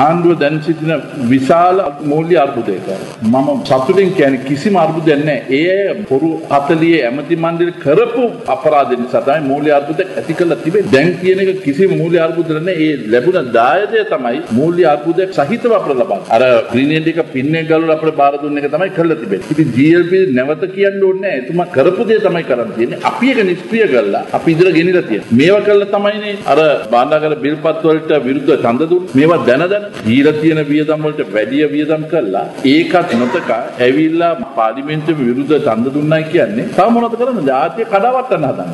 ආණ්ඩුව දැන් සිටින විශාල මූල්‍ය අර්බුදයක. මම සතුටින් කියන්නේ කිසිම අර්බුදයක් නැහැ. ඒ පොරු 40 ඇමති මණ්ඩල කරපු අපරාධ නිසා තමයි මූල්‍ය අර්බුදයක් ඇති කරලා තිබෙන්නේ. දැන් කියන එක කිසිම මූල්‍ය අර්බුදයක් නැහැ. ඒ ලැබුණ දායදය තමයි මූල්‍ය අර්බුදයක් සහිතව අපිට ලබන්නේ. අර ග්‍රීනේඩ් එක පින්නේ ගලවලා අපිට බාර දුන්න එක තමයි කරලා තිබෙන්නේ. ඉතින් GLP නැවත කියන්න ඕනේ නැහැ. එතුමා කරපු දේ තමයි කරන් තියෙන්නේ. අපි එක නිෂ්ක්‍රිය කරලා අපි ඉදිරිය ගෙනිලා තියෙනවා. මේවා කළා තමයිනේ අර බාණ්ඩාගාර බිල්පත් වලට විරුද්ධ ඡන්ද දුන්නේ. මේවා දැන දැන දීලා තියෙන වියදම් වලට වැඩි වියදම් කළා. ඒකත් නොතක ඇවිල්ලා පාර්ලිමේන්තුවේ විරුද්ධ ඡන්ද දුන්නයි කියන්නේ. තව මොනවද කරන්නේ? ජාතිය කඩාවට්ටන්න හදන්නේ.